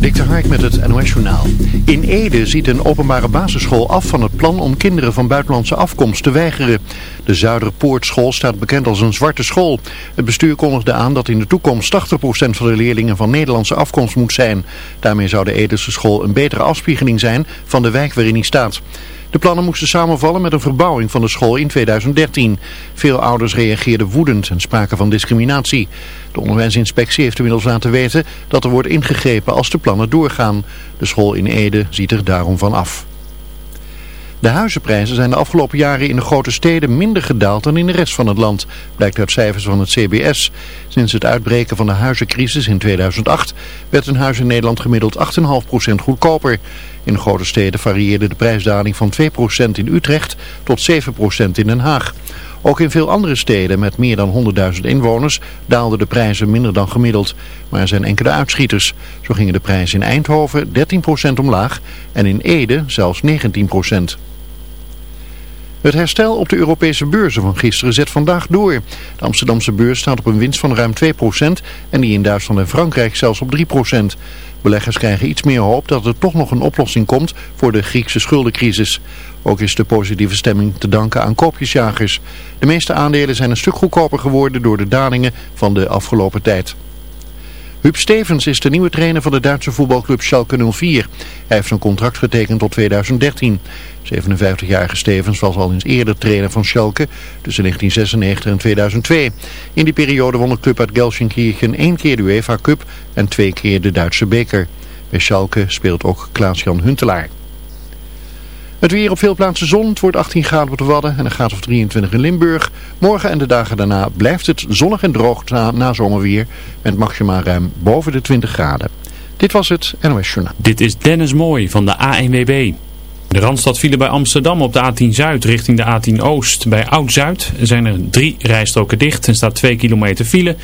Dik de Hark met het NOS Journaal. In Ede ziet een openbare basisschool af van het plan om kinderen van buitenlandse afkomst te weigeren. De Zuiderpoortschool staat bekend als een zwarte school. Het bestuur kondigde aan dat in de toekomst 80% van de leerlingen van Nederlandse afkomst moet zijn. Daarmee zou de Edese school een betere afspiegeling zijn van de wijk waarin hij staat. De plannen moesten samenvallen met een verbouwing van de school in 2013. Veel ouders reageerden woedend en spraken van discriminatie. De onderwijsinspectie heeft inmiddels laten weten dat er wordt ingegrepen als de plannen doorgaan. De school in Ede ziet er daarom van af. De huizenprijzen zijn de afgelopen jaren in de grote steden minder gedaald dan in de rest van het land, blijkt uit cijfers van het CBS. Sinds het uitbreken van de huizencrisis in 2008 werd een huis in Nederland gemiddeld 8,5% goedkoper. In de grote steden varieerde de prijsdaling van 2% in Utrecht tot 7% in Den Haag. Ook in veel andere steden met meer dan 100.000 inwoners daalden de prijzen minder dan gemiddeld. Maar er zijn enkele uitschieters. Zo gingen de prijzen in Eindhoven 13% omlaag en in Ede zelfs 19%. Het herstel op de Europese beurzen van gisteren zet vandaag door. De Amsterdamse beurs staat op een winst van ruim 2% en die in Duitsland en Frankrijk zelfs op 3%. Beleggers krijgen iets meer hoop dat er toch nog een oplossing komt voor de Griekse schuldencrisis. Ook is de positieve stemming te danken aan koopjesjagers. De meeste aandelen zijn een stuk goedkoper geworden door de dalingen van de afgelopen tijd. Huub Stevens is de nieuwe trainer van de Duitse voetbalclub Schalke 04. Hij heeft een contract getekend tot 2013. 57-jarige Stevens was al eens eerder trainer van Schalke tussen 1996 en 2002. In die periode won de club uit Gelsenkirchen één keer de UEFA Cup en twee keer de Duitse beker. Bij Schalke speelt ook Klaas-Jan Huntelaar. Het weer op veel plaatsen zon. Het wordt 18 graden op de Wadden en een graad of 23 in Limburg. Morgen en de dagen daarna blijft het zonnig en droog na, na zomerweer. Met maximaal ruim boven de 20 graden. Dit was het NOS Journaal. Dit is Dennis Mooi van de ANWB. De Randstad vielen bij Amsterdam op de A10 Zuid richting de A10 Oost. Bij Oud-Zuid zijn er drie rijstroken dicht en staat 2 kilometer file.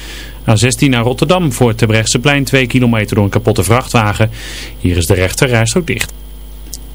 A16 naar Rotterdam voor het Terbrechtseplein 2 kilometer door een kapotte vrachtwagen. Hier is de rechter rijstrook dicht.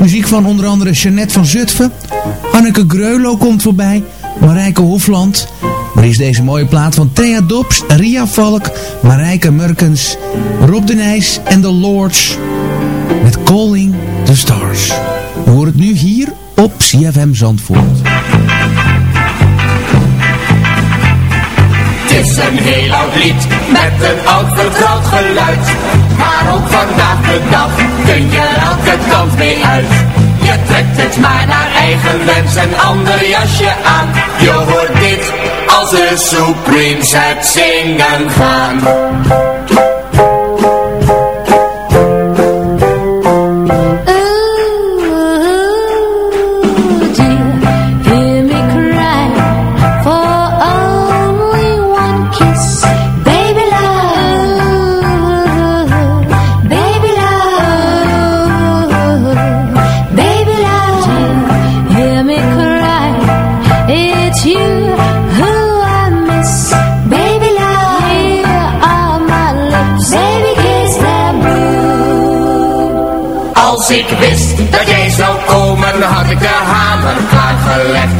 muziek van onder andere Jeannette van Zutphen, Anneke Greulow komt voorbij, Marijke Hofland. Maar is deze mooie plaat van Thea Dobbs, Ria Valk, Marijke Murkens, Rob de Nijs en The Lords. Met Calling the Stars. We horen het nu hier op CFM Zandvoort. Het is een heel oud lied met een oud vertrouwd geluid. Maar ook vandaag de dag kun je elke kant mee uit. Je trekt het maar naar eigen wens en ander jasje aan. Je hoort dit als de Supremes het zingen gaan. Ik wist dat jij zou komen, had ik de hamer klaargelegd.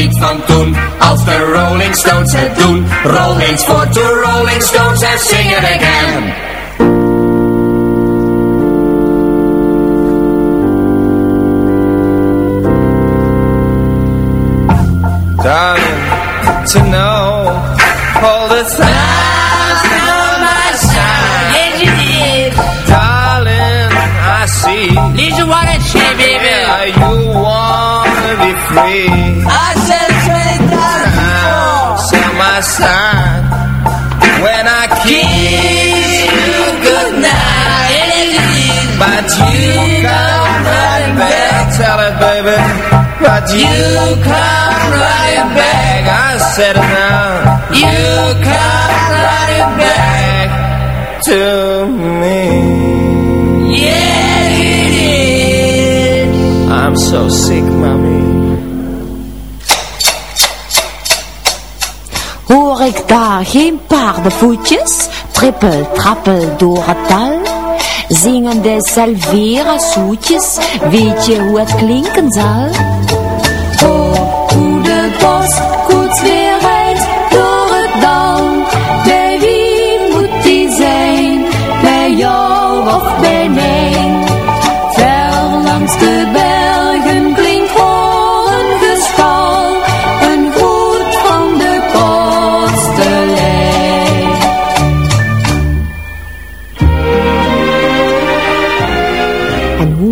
Lied van toen, als de Rolling Stones het doen? Rollings voor de Rolling Stones en sing it again. Darling, to know all the things on my side. Yes, you did. Darling, I see. But you come running back, tell it, baby. But you come running back. I said it now. You come running back to me. Yeah, you did. I'm so sick, mommy. Hoor ik daar geen paardenvoetjes, trippel, trappel door het dal? Zingen de salvera zoetjes, weet je hoe het klinken zal? Oh, hoe de postkoets weer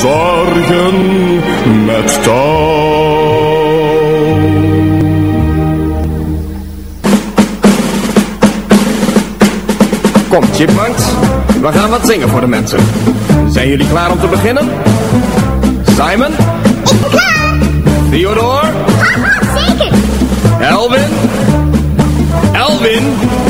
Zorgen met touw. Kom, chipmunks. We gaan wat zingen voor de mensen. Zijn jullie klaar om te beginnen? Simon? Ik ben klaar. Theodore? Zeker. Elvin? Elvin? Elvin!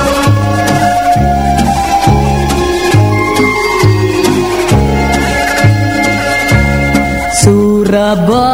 abad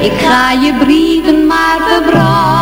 ik ga je brieven maar verbrand.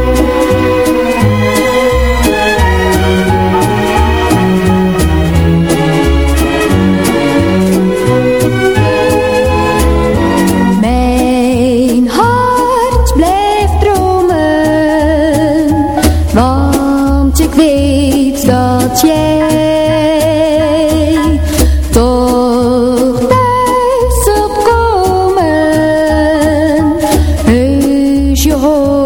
weet dat jij toch thuis komen. Heus je hoort.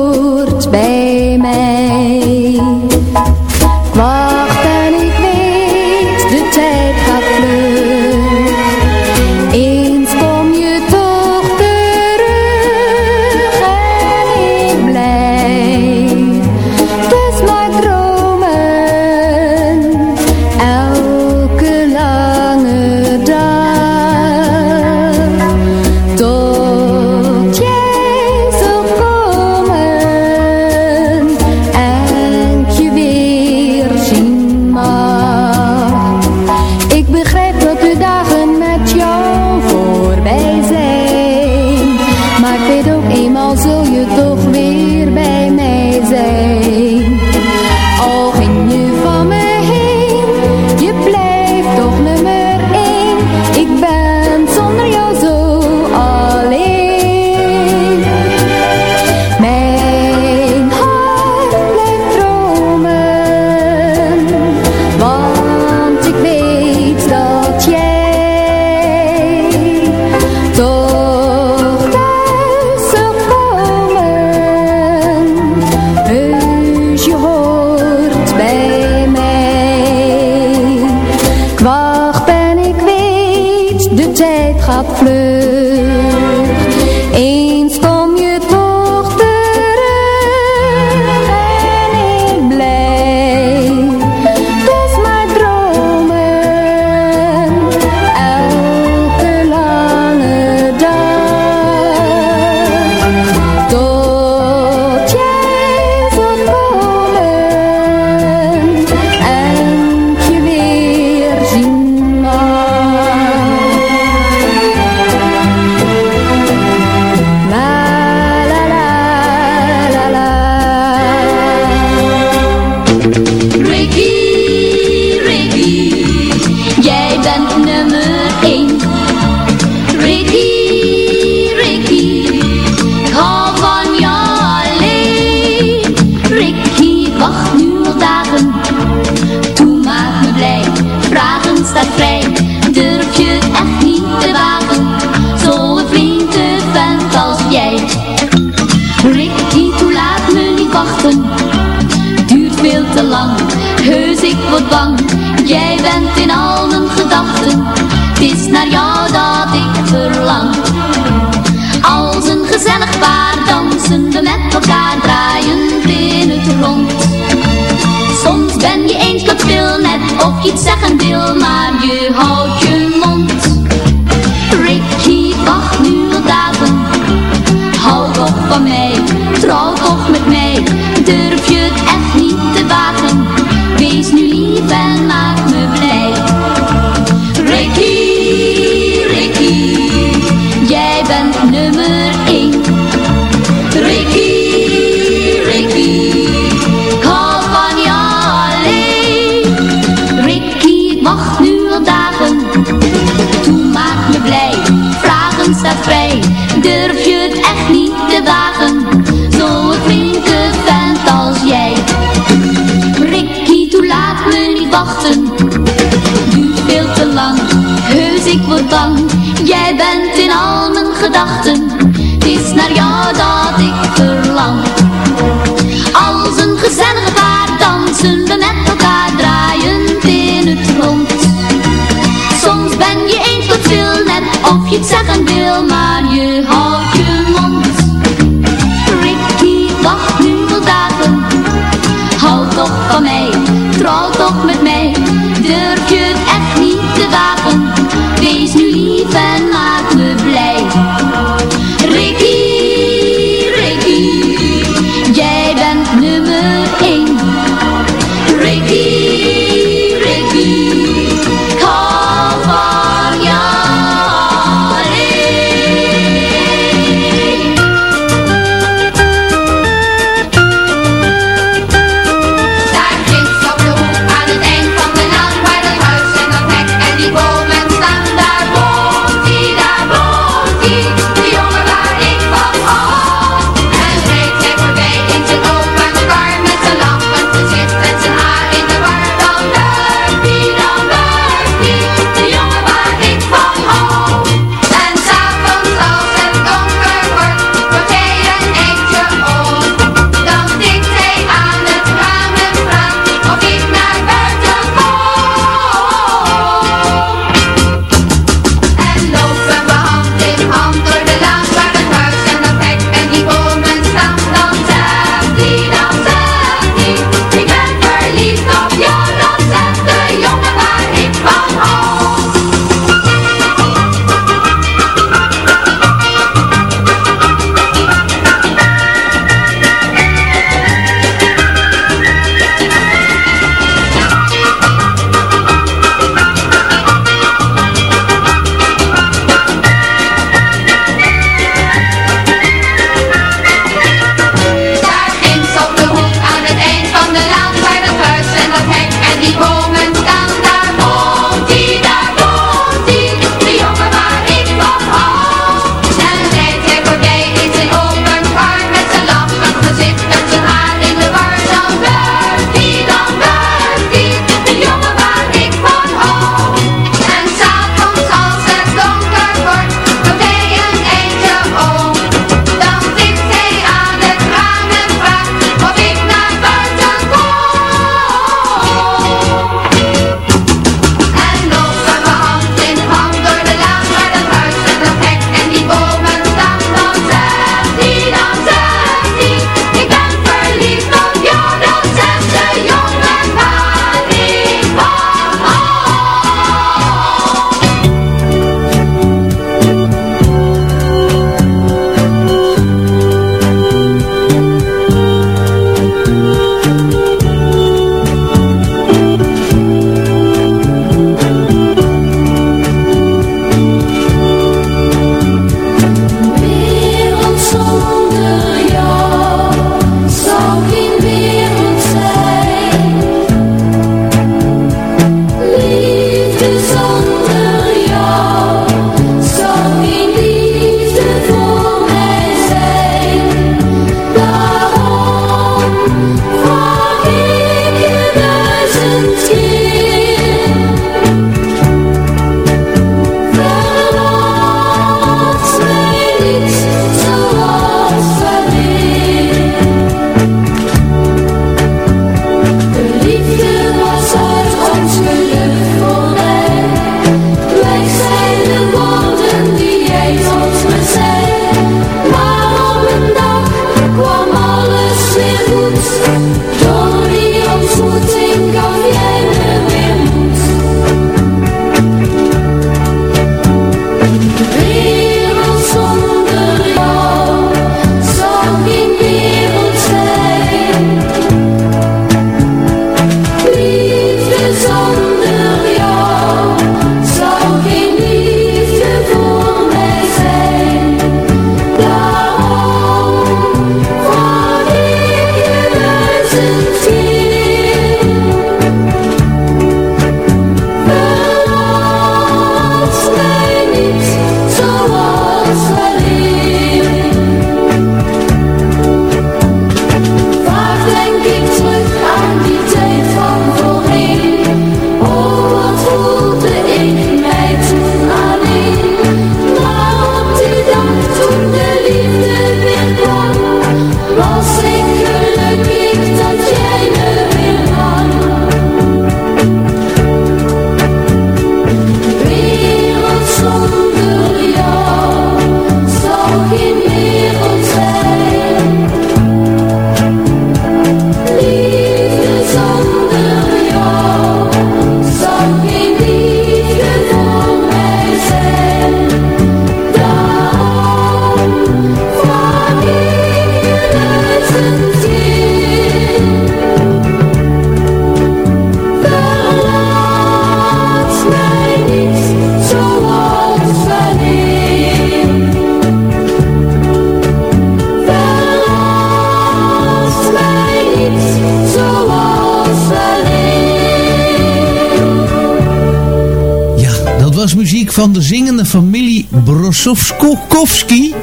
Van de zingende familie Brosowski.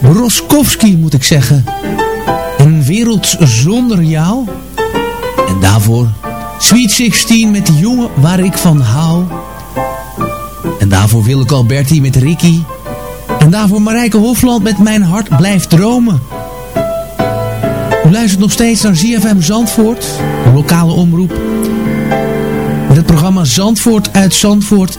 Broskowski moet ik zeggen. Een wereld zonder jou. En daarvoor Sweet 16 met de jongen waar ik van hou. En daarvoor Willeke Alberti met Ricky. En daarvoor Marijke Hofland met Mijn hart blijft dromen. U luistert nog steeds naar ZFM Zandvoort, de lokale omroep. Met het programma Zandvoort uit Zandvoort.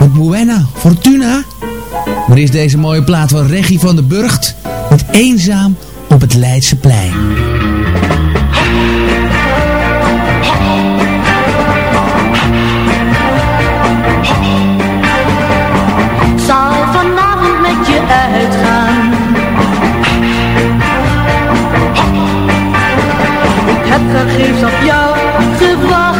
Met Buena Fortuna. Maar is deze mooie plaat van Regie van der Burgt. Met Eenzaam op het Leidseplein. Ik zal vanavond met je uitgaan. Ik heb vergeefs op jou gewacht.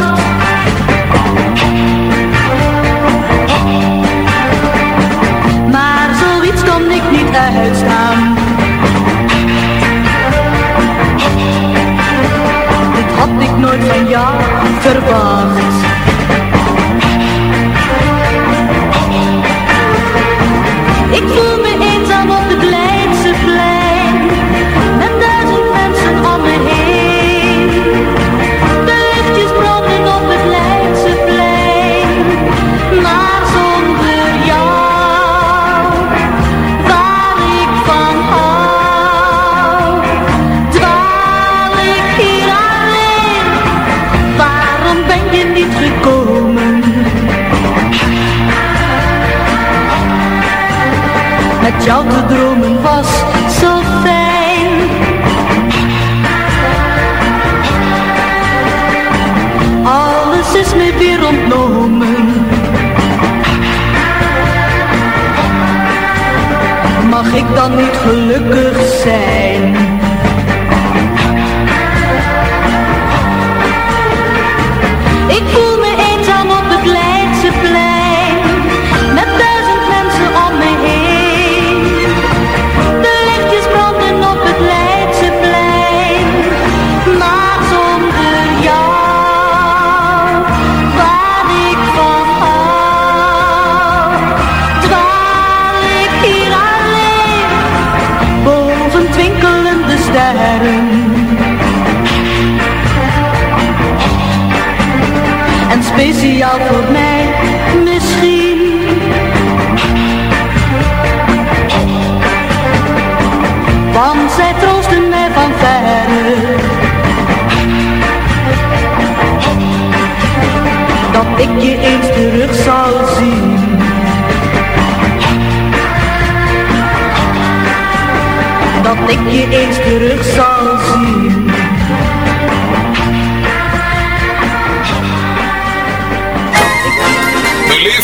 Had ik nooit van jou verwacht. Jou te dromen was zo fijn. Alles is me weer ontnomen. Mag ik dan niet gelukkig zijn? Ik je eens terug zal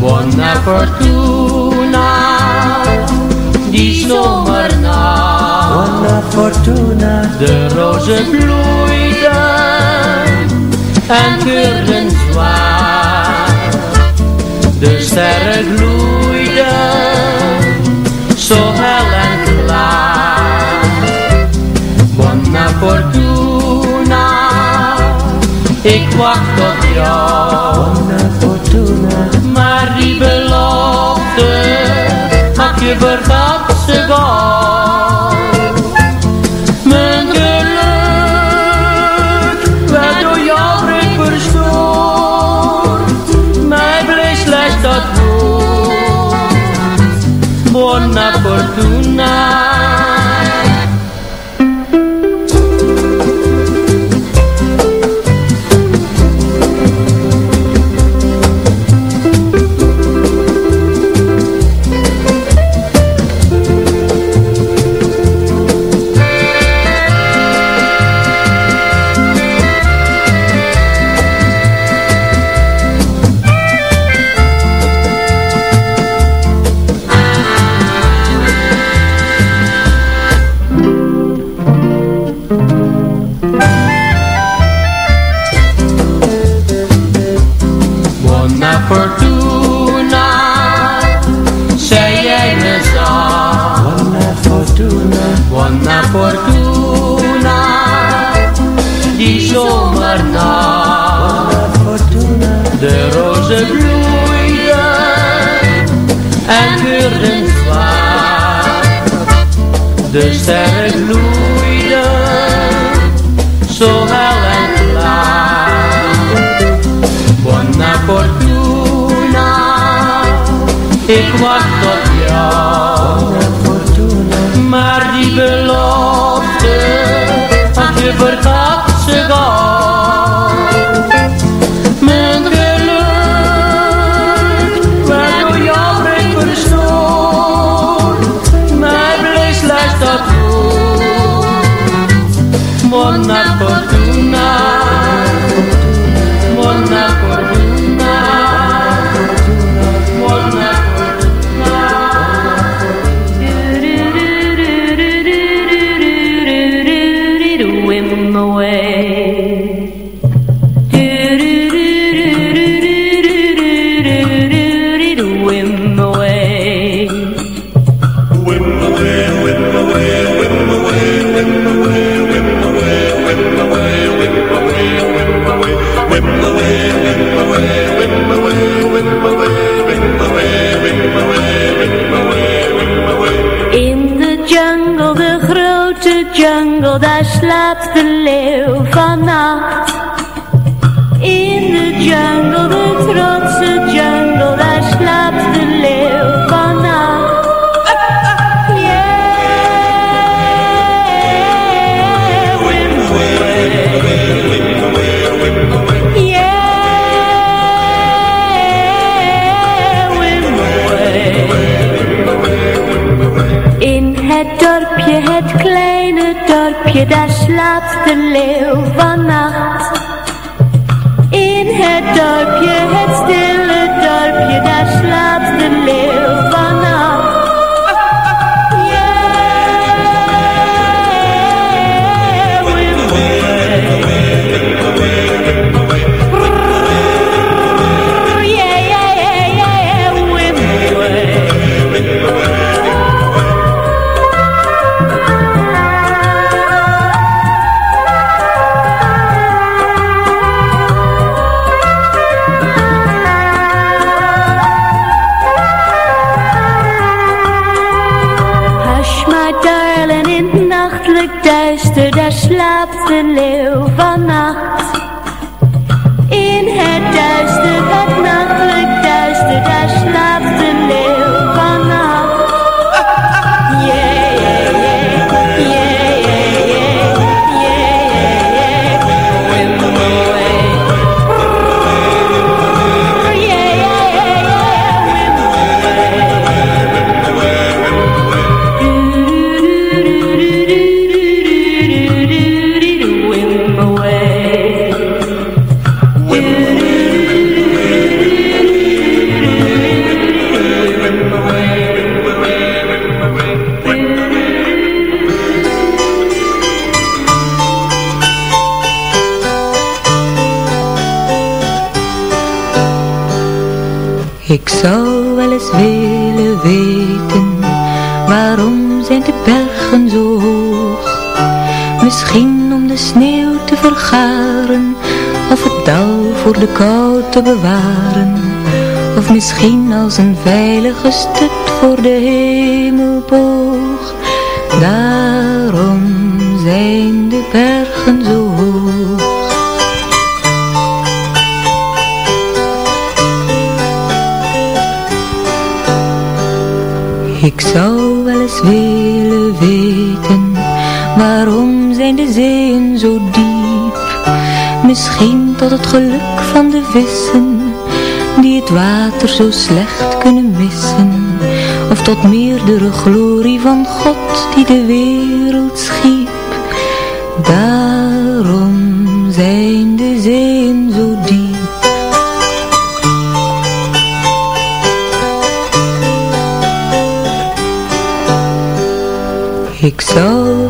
Buona fortuna die zomernacht. Buona fortuna, de rozen bloeiden en keurden zwaar. De sterren gloeiden zo hel en klaar fortuna. Ik wacht tot jou. Buona fortuna. Maar die belofte had je vergat ze dan. de sterren gloeiden, zo hel en klaar. Buona fortuna, ik wacht op jou. Maar die beloofde had je vergaan. one night. to live Misschien om de sneeuw te vergaren, of het dal voor de kou te bewaren. Of misschien als een veilige stut voor de hemelboog. Daarom zijn de bergen zo hoog. Ik zou wel eens willen de zeeën zo diep? Misschien tot het geluk van de vissen, die het water zo slecht kunnen missen. Of tot meerdere glorie van God, die de wereld schiep. Daarom zijn de zeeën zo diep. Ik zou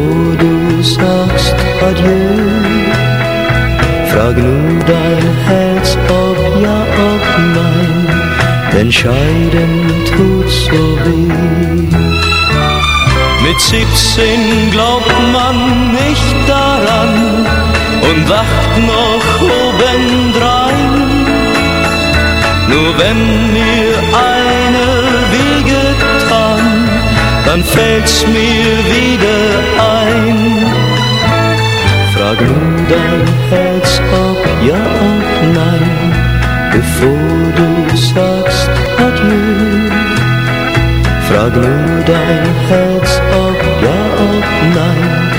scheiden tut so weh. Mit 17 glaubt man nicht daran und wacht noch obendrein. Nur wenn mir eine wehgetan, dann fällt's mir wieder ein. Frag nur dein Herz, ob ja, ob nein, bevor du sagst. Frag nur dein Herz, ob ja, ob nein,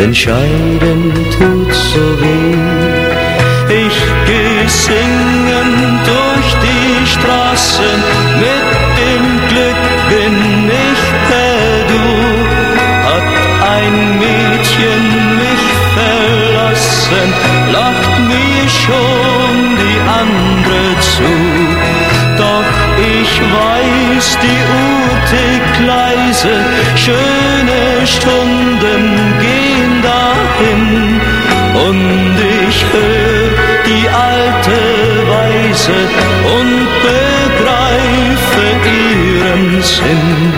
denn scheiden tut so weh. Ich geh singen durch die Straßen, mit dem Glück bin ich per Du. Hat ein Mädchen mich verlassen, lacht mir schon die andere zu. Ich weiß, die Uhr tickt leise, schöne Stunden gehen dahin. Und ich hör die alte Weise und begreife ihren Sinn.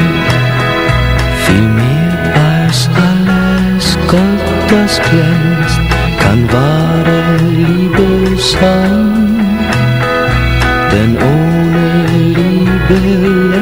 Viel mehr als alles Gold, das glänzt, kann wahre Liebe sein.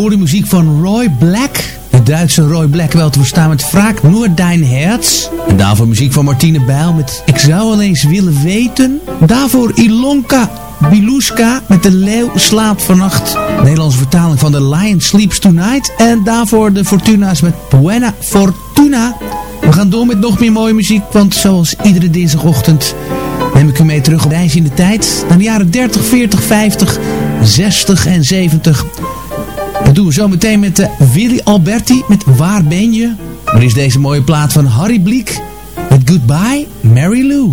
hoorde muziek van Roy Black. De Duitse Roy Black wel te verstaan met Vraag Noord Dein Herz. En daarvoor muziek van Martine Bijl met Ik zou wel eens willen weten. Daarvoor Ilonka Biluska met De Leeuw slaapt vannacht. Nederlandse vertaling van The Lion Sleeps Tonight. En daarvoor de Fortuna's met Buena Fortuna. We gaan door met nog meer mooie muziek, want zoals iedere dinsdagochtend neem ik u mee terug op reis in de tijd. Naar de jaren 30, 40, 50, 60 en 70. Dat doen we zo meteen met uh, Willy Alberti met Waar ben je? Maar is deze mooie plaat van Harry Bliek met Goodbye Mary Lou.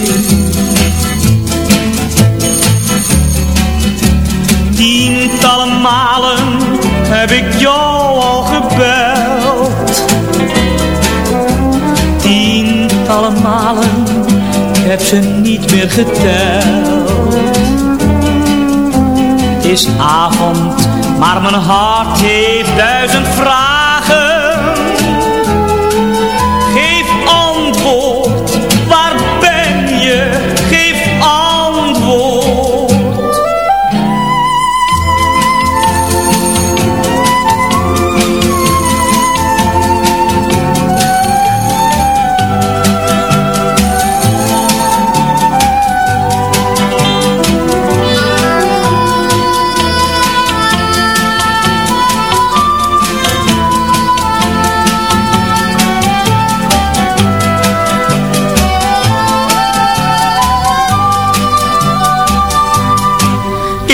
malen heb ik jou al gebeld Tientallen malen heb ze niet meer geteld. Het is avond, maar mijn hart heeft duizend vragen.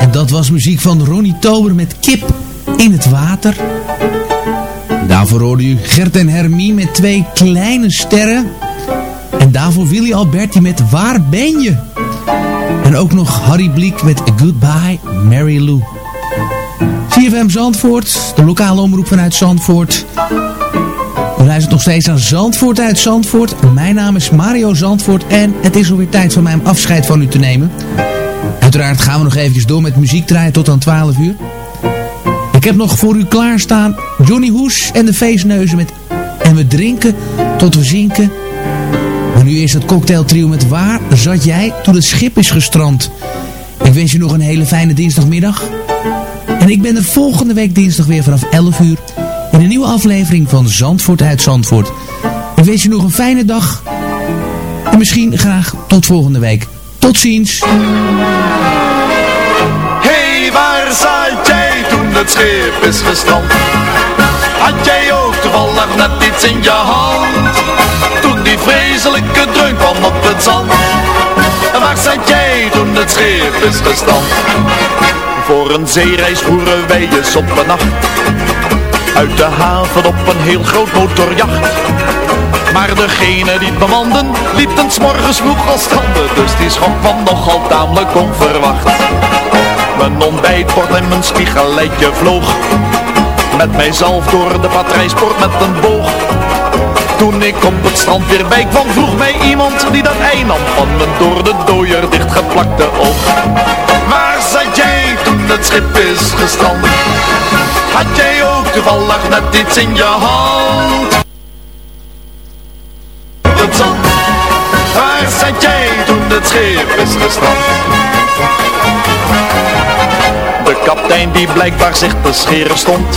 En dat was muziek van Ronnie Tober met Kip in het water. Daarvoor hoorde u Gert en Hermie met twee kleine sterren. En daarvoor Willy Alberti met Waar ben je? En ook nog Harry Bliek met Goodbye Mary Lou. CFM Zandvoort, de lokale omroep vanuit Zandvoort. U luistert nog steeds aan Zandvoort uit Zandvoort. Mijn naam is Mario Zandvoort en het is alweer tijd voor mij om afscheid van u te nemen. Uiteraard gaan we nog eventjes door met muziek draaien tot aan 12 uur. Ik heb nog voor u klaarstaan Johnny Hoes en de feestneuzen met En we drinken tot we zinken. Maar nu is het cocktailtrio met Waar zat jij toen het schip is gestrand? Ik wens je nog een hele fijne dinsdagmiddag. En ik ben er volgende week dinsdag weer vanaf 11 uur in een nieuwe aflevering van Zandvoort uit Zandvoort. Ik wens je nog een fijne dag. En misschien graag tot volgende week. Tot ziens. Hey, waar zat jij toen het schip is gestrand? Had jij ook toevallig net iets in je hand? Toen die vreselijke dreun kwam op het zand. En waar zat jij toen het schip is gestrand? Voor een zeereis voeren wij eens op een nacht. Uit de haven op een heel groot motorjacht. Maar degene die het bemanden, liep ten morgens vroeg als stranden. Dus die schok kwam nogal tamelijk onverwacht. Mijn ontbijtbord en mijn spiegelletje vloog. Met mijzelf door de patrijsport met een boog. Toen ik op het strand weer bij kwam, vroeg mij iemand die dat ei nam van mijn door de dooier dichtgeplakte oog. Waar zat jij toen het schip is gestrand? Had jij ook toevallig net iets in je hand? Jij toen het schip is? De kapitein die blijkbaar zich te scheren stond